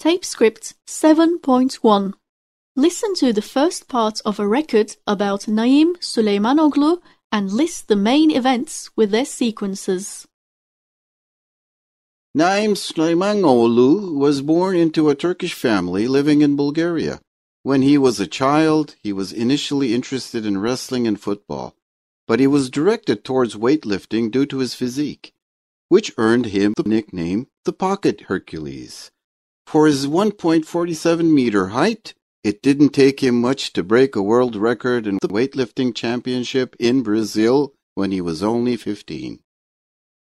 Tape script 7.1 Listen to the first part of a record about Naim Süleymanoglu and list the main events with their sequences. Naim Süleymanoglu was born into a Turkish family living in Bulgaria. When he was a child, he was initially interested in wrestling and football, but he was directed towards weightlifting due to his physique, which earned him the nickname the Pocket Hercules. For his 1.47 meter height, it didn't take him much to break a world record in the weightlifting championship in Brazil when he was only 15.